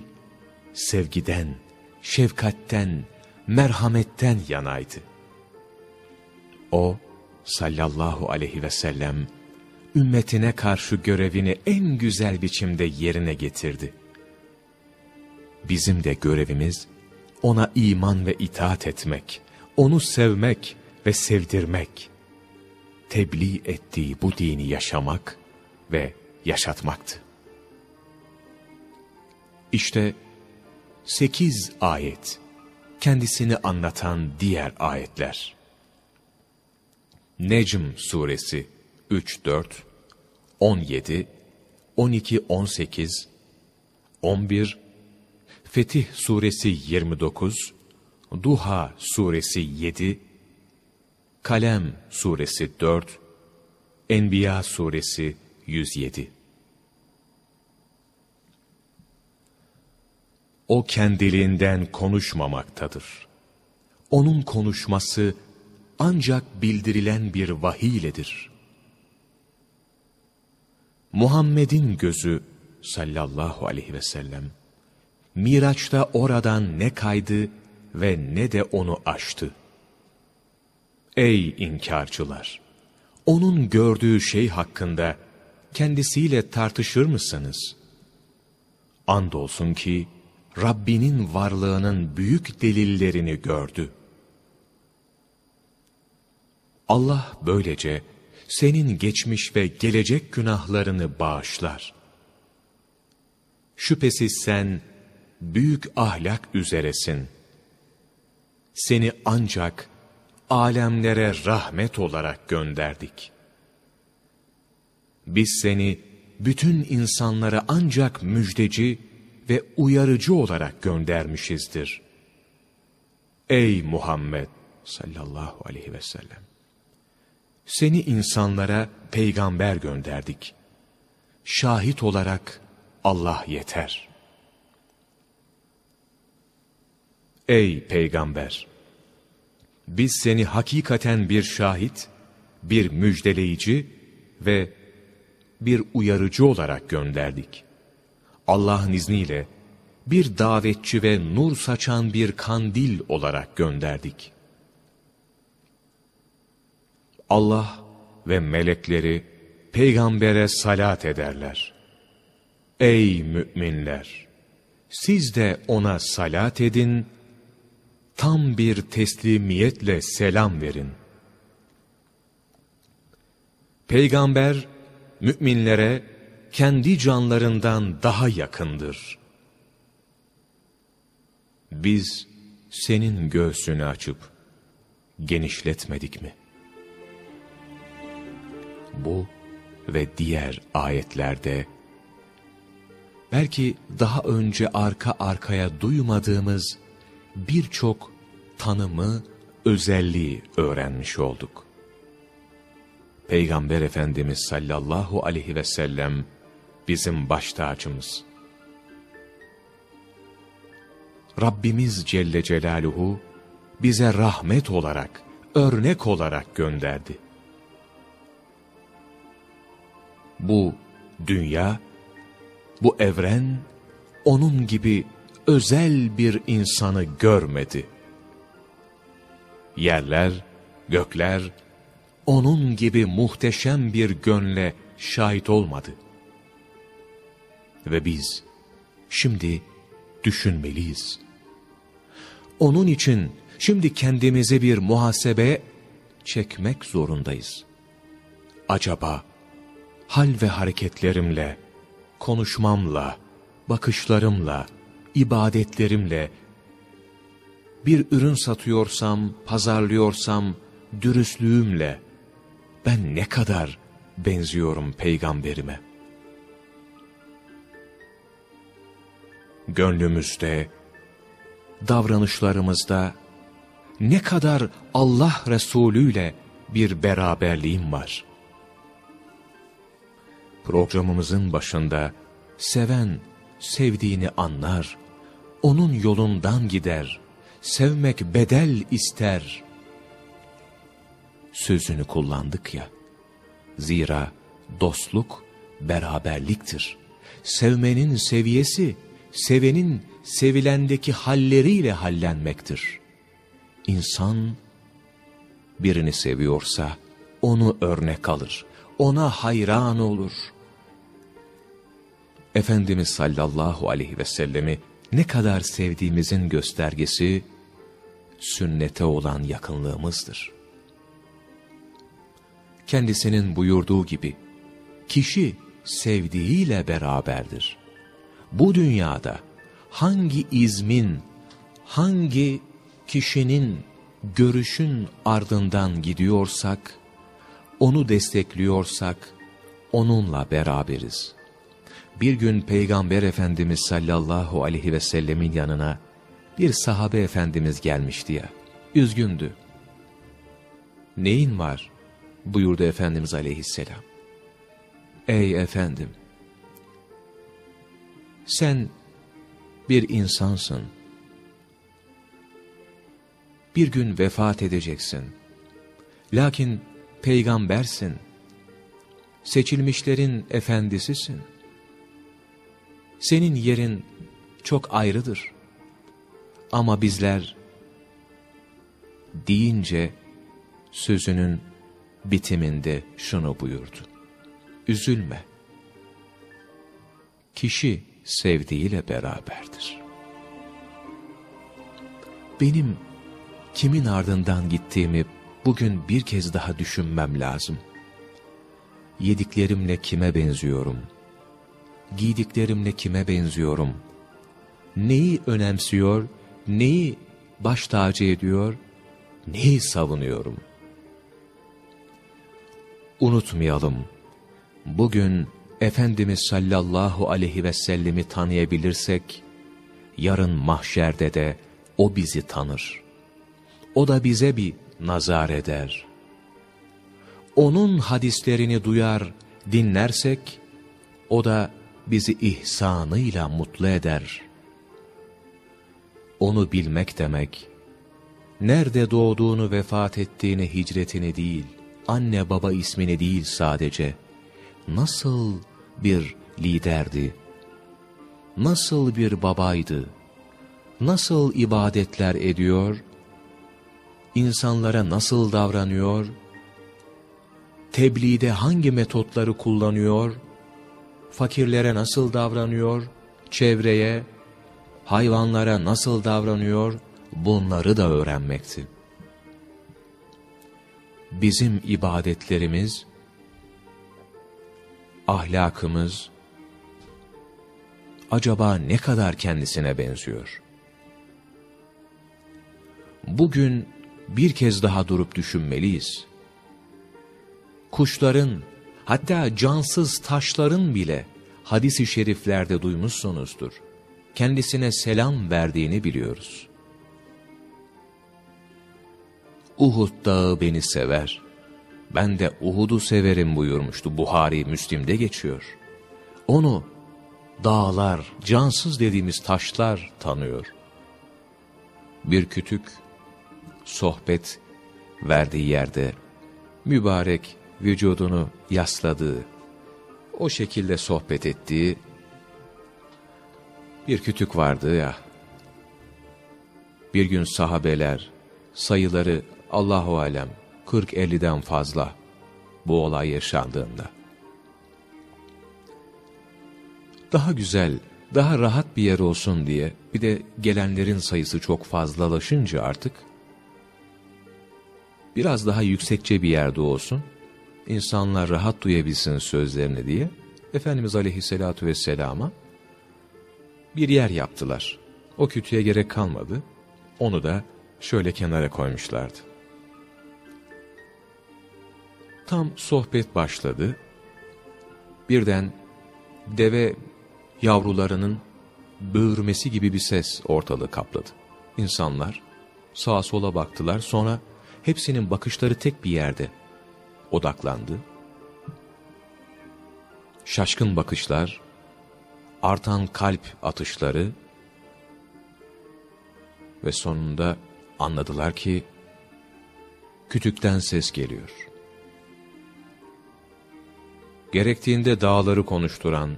sevgiden, şefkatten, merhametten yanaydı. O sallallahu aleyhi ve sellem ümmetine karşı görevini en güzel biçimde yerine getirdi. Bizim de görevimiz ona iman ve itaat etmek, onu sevmek ve sevdirmek, tebliğ ettiği bu dini yaşamak ve yaşatmaktı. İşte sekiz ayet kendisini anlatan diğer ayetler. Necm suresi 3 4 17 12 18 11 Fetih suresi 29 Duha suresi 7 Kalem suresi 4 Enbiya suresi 107 O kendiliğinden konuşmamaktadır. Onun konuşması ancak bildirilen bir vahiy iledir. Muhammed'in gözü sallallahu aleyhi ve sellem Miraç'ta oradan ne kaydı ve ne de onu aştı. Ey inkarcılar! Onun gördüğü şey hakkında kendisiyle tartışır mısınız? Andolsun ki Rabbinin varlığının büyük delillerini gördü. Allah böylece senin geçmiş ve gelecek günahlarını bağışlar. Şüphesiz sen büyük ahlak üzeresin. Seni ancak alemlere rahmet olarak gönderdik. Biz seni bütün insanlara ancak müjdeci ve uyarıcı olarak göndermişizdir. Ey Muhammed sallallahu aleyhi ve sellem! Seni insanlara peygamber gönderdik. Şahit olarak Allah yeter. Ey peygamber! Biz seni hakikaten bir şahit, bir müjdeleyici ve bir uyarıcı olarak gönderdik. Allah'ın izniyle bir davetçi ve nur saçan bir kandil olarak gönderdik. Allah ve melekleri peygambere salat ederler. Ey müminler! Siz de ona salat edin, tam bir teslimiyetle selam verin. Peygamber, müminlere kendi canlarından daha yakındır. Biz senin göğsünü açıp genişletmedik mi? Bu ve diğer ayetlerde belki daha önce arka arkaya duymadığımız birçok tanımı, özelliği öğrenmiş olduk. Peygamber Efendimiz sallallahu aleyhi ve sellem bizim baş tacımız. Rabbimiz Celle Celaluhu bize rahmet olarak, örnek olarak gönderdi. Bu dünya, bu evren onun gibi özel bir insanı görmedi. Yerler, gökler, onun gibi muhteşem bir gönle şahit olmadı. Ve biz şimdi düşünmeliyiz. Onun için şimdi kendimize bir muhasebe çekmek zorundayız. Acaba hal ve hareketlerimle, konuşmamla, bakışlarımla, ibadetlerimle bir ürün satıyorsam, pazarlıyorsam, dürüstlüğümle ben ne kadar benziyorum peygamberime? Gönlümüzde, davranışlarımızda ne kadar Allah Resulü ile bir beraberliğim var. Programımızın başında seven sevdiğini anlar, onun yolundan gider, sevmek bedel ister. Sözünü kullandık ya, zira dostluk beraberliktir. Sevmenin seviyesi, sevenin sevilendeki halleriyle hallenmektir. İnsan birini seviyorsa onu örnek alır, ona hayran olur. Efendimiz sallallahu aleyhi ve sellemi ne kadar sevdiğimizin göstergesi, sünnete olan yakınlığımızdır. Kendisinin buyurduğu gibi, kişi sevdiğiyle beraberdir. Bu dünyada hangi izmin, hangi kişinin, görüşün ardından gidiyorsak, onu destekliyorsak, onunla beraberiz. Bir gün Peygamber Efendimiz sallallahu aleyhi ve sellemin yanına bir sahabe efendimiz gelmişti ya, üzgündü. Neyin var? buyurdu Efendimiz aleyhisselam. Ey efendim! Sen bir insansın. Bir gün vefat edeceksin. Lakin peygambersin. Seçilmişlerin efendisisin. Senin yerin çok ayrıdır. Ama bizler deyince sözünün bitiminde şunu buyurdu. Üzülme. Kişi sevdiğiyle beraberdir. Benim kimin ardından gittiğimi bugün bir kez daha düşünmem lazım. Yediklerimle kime benziyorum? Giydiklerimle kime benziyorum? Neyi önemsiyor, neyi baş tacı ediyor, neyi savunuyorum? Unutmayalım, bugün Efendimiz sallallahu aleyhi ve sellemi tanıyabilirsek, yarın mahşerde de o bizi tanır. O da bize bir nazar eder. Onun hadislerini duyar, dinlersek, o da bizi ihsanıyla mutlu eder. Onu bilmek demek, nerede doğduğunu vefat ettiğini hicretini değil, anne baba ismini değil sadece, nasıl bir liderdi, nasıl bir babaydı, nasıl ibadetler ediyor, insanlara nasıl davranıyor, tebliğde hangi metotları kullanıyor, fakirlere nasıl davranıyor, çevreye, hayvanlara nasıl davranıyor, bunları da öğrenmekti. Bizim ibadetlerimiz, ahlakımız acaba ne kadar kendisine benziyor? Bugün bir kez daha durup düşünmeliyiz. Kuşların, hatta cansız taşların bile hadis-i şeriflerde duymuşsunuzdur. Kendisine selam verdiğini biliyoruz. Uhud dağı beni sever ben de Uhud'u severim buyurmuştu. Buhari Müslim'de geçiyor. Onu dağlar, cansız dediğimiz taşlar tanıyor. bir kütük sohbet verdiği yerde mübarek vücudunu yasladığı, o şekilde sohbet ettiği bir kütük vardı ya. Bir gün sahabeler sayıları Allahu alem 40-50'den fazla bu olay yaşandığında. Daha güzel, daha rahat bir yer olsun diye bir de gelenlerin sayısı çok fazlalaşınca artık biraz daha yüksekçe bir yerde olsun, insanlar rahat duyabilsin sözlerini diye Efendimiz Aleyhisselatü Vesselam'a bir yer yaptılar. O kütüye gerek kalmadı. Onu da şöyle kenara koymuşlardı. Tam sohbet başladı. Birden deve yavrularının böğürmesi gibi bir ses ortalığı kapladı. İnsanlar sağa sola baktılar sonra hepsinin bakışları tek bir yerde odaklandı. Şaşkın bakışlar, artan kalp atışları ve sonunda anladılar ki kütükten ses geliyor. Gerektiğinde dağları konuşturan,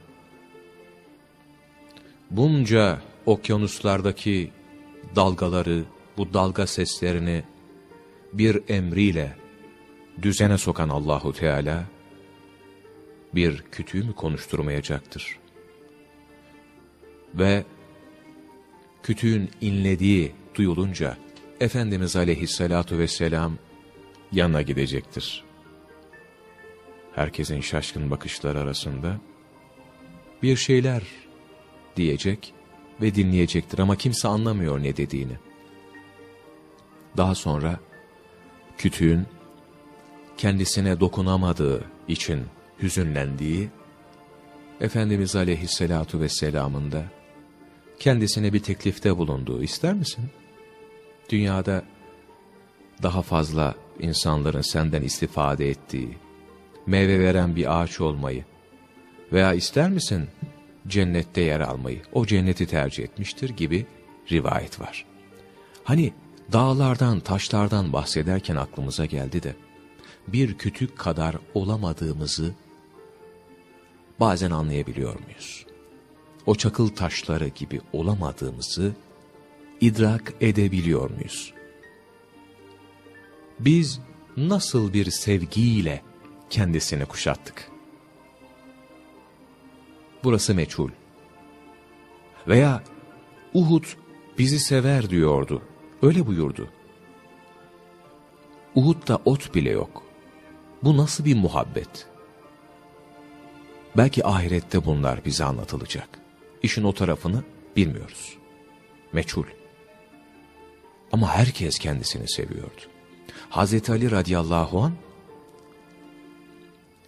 bunca okyanuslardaki dalgaları, bu dalga seslerini bir emriyle düzene sokan Allahu Teala bir kütüğü mü konuşturmayacaktır? Ve kütüğün inlediği duyulunca Efendimiz Aleyhisselatu Vesselam yana gidecektir. Herkesin şaşkın bakışları arasında bir şeyler diyecek ve dinleyecektir ama kimse anlamıyor ne dediğini. Daha sonra kütüğün kendisine dokunamadığı için hüzünlendiği, Efendimiz Aleyhisselatu Vesselam'ın da kendisine bir teklifte bulunduğu ister misin? Dünyada daha fazla insanların senden istifade ettiği, meyve veren bir ağaç olmayı veya ister misin cennette yer almayı, o cenneti tercih etmiştir gibi rivayet var. Hani dağlardan, taşlardan bahsederken aklımıza geldi de, bir kütük kadar olamadığımızı bazen anlayabiliyor muyuz? O çakıl taşları gibi olamadığımızı idrak edebiliyor muyuz? Biz nasıl bir sevgiyle kendisini kuşattık? Burası meçhul. Veya Uhud bizi sever diyordu. Öyle buyurdu. Uhud'da ot bile yok. Bu nasıl bir muhabbet? Belki ahirette bunlar bize anlatılacak. İşin o tarafını bilmiyoruz. Meçhul. Ama herkes kendisini seviyordu. Hazreti Ali radıyallahu an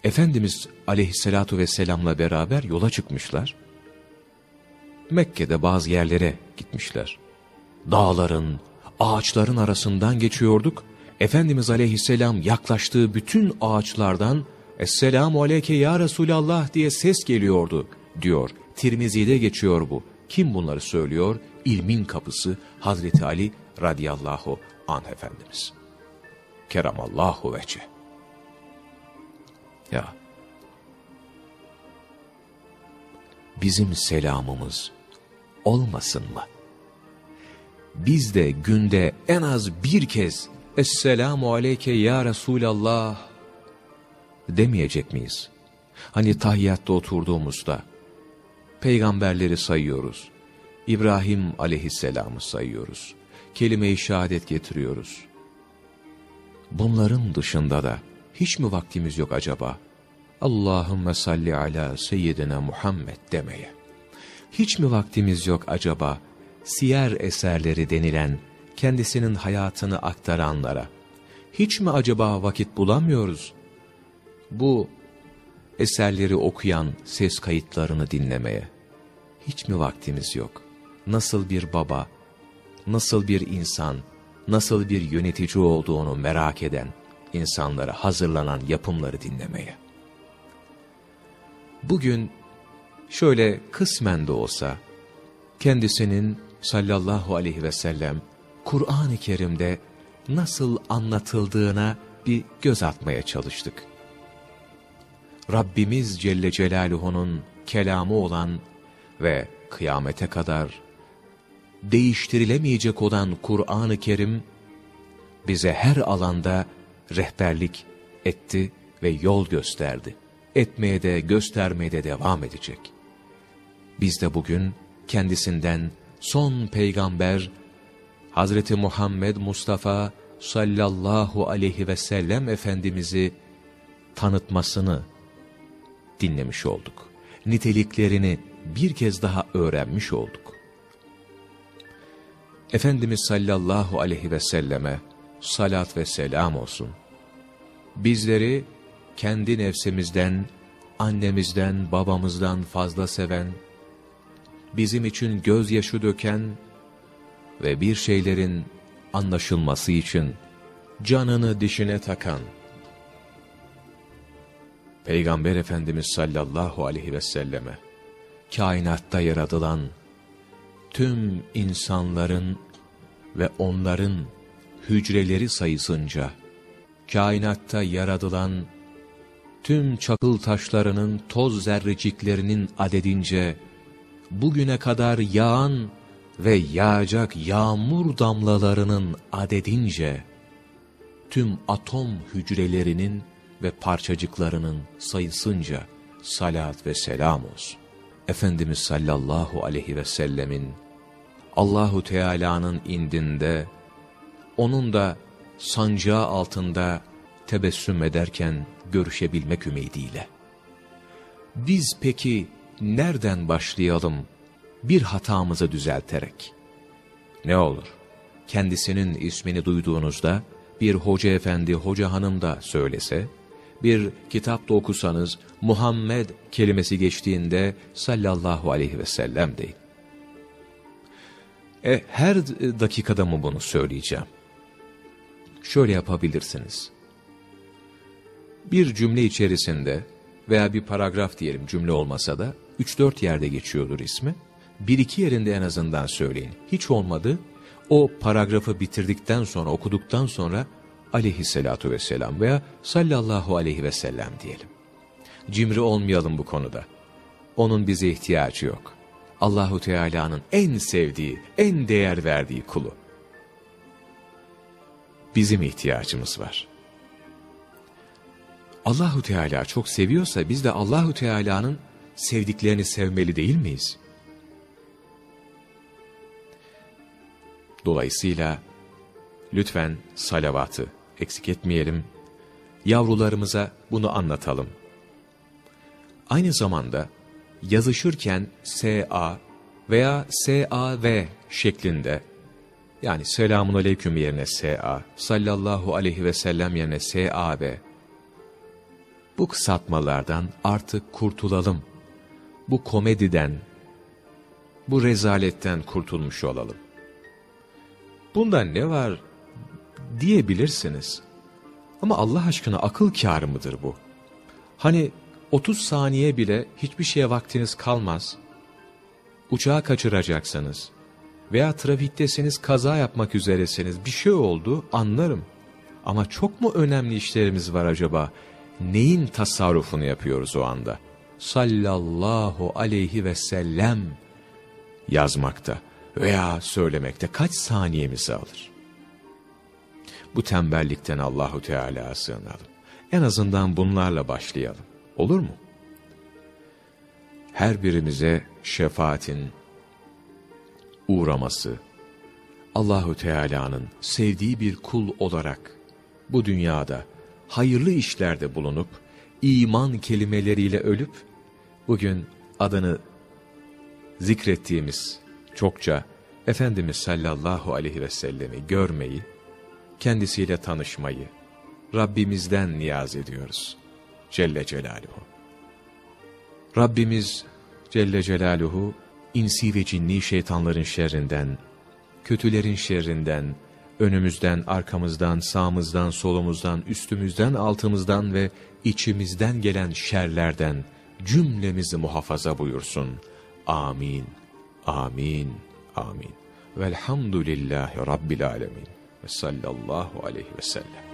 Efendimiz aleyhissalatu vesselamla beraber yola çıkmışlar. Mekke'de bazı yerlere gitmişler. Dağların, ağaçların arasından geçiyorduk. Efendimiz aleyhisselam yaklaştığı bütün ağaçlardan Esselamu aleyke ya Resulallah diye ses geliyordu diyor. Tirmizi'de geçiyor bu. Kim bunları söylüyor? İlmin kapısı Hazreti Ali radıyallahu anh Efendimiz. Keramallahu vece. Ya. Bizim selamımız olmasın mı? Biz de günde en az bir kez Esselamu aleyke ya Resulallah demeyecek miyiz? Hani tahiyyatta oturduğumuzda peygamberleri sayıyoruz. İbrahim aleyhisselamı sayıyoruz. Kelime-i şehadet getiriyoruz. Bunların dışında da hiç mi vaktimiz yok acaba? Allahümme salli ala seyyidina Muhammed demeye. Hiç mi vaktimiz yok acaba siyer eserleri denilen kendisinin hayatını aktaranlara? Hiç mi acaba vakit bulamıyoruz bu eserleri okuyan ses kayıtlarını dinlemeye hiç mi vaktimiz yok? Nasıl bir baba, nasıl bir insan, nasıl bir yönetici olduğunu merak eden insanlara hazırlanan yapımları dinlemeye. Bugün şöyle kısmen de olsa kendisinin sallallahu aleyhi ve sellem Kur'an-ı Kerim'de nasıl anlatıldığına bir göz atmaya çalıştık. Rabbimiz Celle Celaluhu'nun kelamı olan ve kıyamete kadar değiştirilemeyecek olan Kur'an-ı Kerim bize her alanda rehberlik etti ve yol gösterdi. Etmeye de göstermeye de devam edecek. Biz de bugün kendisinden son peygamber Hazreti Muhammed Mustafa sallallahu aleyhi ve sellem Efendimiz'i tanıtmasını dinlemiş olduk. Niteliklerini bir kez daha öğrenmiş olduk. Efendimiz sallallahu aleyhi ve selleme salat ve selam olsun. Bizleri kendi nefsimizden, annemizden, babamızdan fazla seven, bizim için gözyaşı döken ve bir şeylerin anlaşılması için canını dişine takan, Peygamber Efendimiz sallallahu aleyhi ve selleme, kainatta yaratılan tüm insanların ve onların hücreleri sayısınca, kainatta yaratılan tüm çakıl taşlarının toz zerreciklerinin adedince, bugüne kadar yağan ve yağacak yağmur damlalarının adedince, tüm atom hücrelerinin ve parçacıklarının sayısınca salat ve selam olsun. Efendimiz sallallahu aleyhi ve sellemin Allahu Teala'nın indinde onun da sancağı altında tebessüm ederken görüşebilmek ümidiyle. Biz peki nereden başlayalım bir hatamızı düzelterek? Ne olur? Kendisinin ismini duyduğunuzda bir hoca efendi, hoca hanım da söylese, bir kitapta okusanız Muhammed kelimesi geçtiğinde sallallahu aleyhi ve sellem deyin. E, her dakikada mı bunu söyleyeceğim? Şöyle yapabilirsiniz. Bir cümle içerisinde veya bir paragraf diyelim cümle olmasa da 3-4 yerde geçiyordur ismi. Bir iki yerinde en azından söyleyin. Hiç olmadı o paragrafı bitirdikten sonra okuduktan sonra aleyhissalatu vesselam veya sallallahu aleyhi ve sellem diyelim. Cimri olmayalım bu konuda. Onun bize ihtiyacı yok. Allahu Teala'nın en sevdiği, en değer verdiği kulu. Bizim ihtiyacımız var. Allahu Teala çok seviyorsa biz de Allahu Teala'nın sevdiklerini sevmeli değil miyiz? Dolayısıyla lütfen salavatı eksik etmeyelim. Yavrularımıza bunu anlatalım. Aynı zamanda yazışırken SA veya SAV şeklinde yani selamun aleyküm yerine SA, sallallahu aleyhi ve sellem yerine SAV bu kısaltmalardan artık kurtulalım. Bu komediden, bu rezaletten kurtulmuş olalım. Bunda ne var diyebilirsiniz. Ama Allah aşkına akıl kârı mıdır bu? Hani 30 saniye bile hiçbir şeye vaktiniz kalmaz. Uçağı kaçıracaksınız veya trafiktesiniz kaza yapmak üzeresiniz bir şey oldu anlarım. Ama çok mu önemli işlerimiz var acaba? Neyin tasarrufunu yapıyoruz o anda? Sallallahu aleyhi ve sellem yazmakta veya söylemekte kaç saniyemizi alır? Bu tembellikten Allahu Teala'ya sığınalım. En azından bunlarla başlayalım. Olur mu? Her birimize şefaatin uğraması, Allahu Teala'nın sevdiği bir kul olarak bu dünyada hayırlı işlerde bulunup iman kelimeleriyle ölüp bugün adını zikrettiğimiz çokça Efendimiz sallallahu aleyhi ve sellemi görmeyi kendisiyle tanışmayı Rabbimizden niyaz ediyoruz. Celle Celaluhu. Rabbimiz Celle Celaluhu insi ve cinni şeytanların şerrinden, kötülerin şerrinden, önümüzden, arkamızdan, sağımızdan, solumuzdan, üstümüzden, altımızdan ve içimizden gelen şerlerden cümlemizi muhafaza buyursun. Amin, amin, amin. Velhamdülillahi Rabbil alemin. Ve sallallahu aleyhi ve sellem.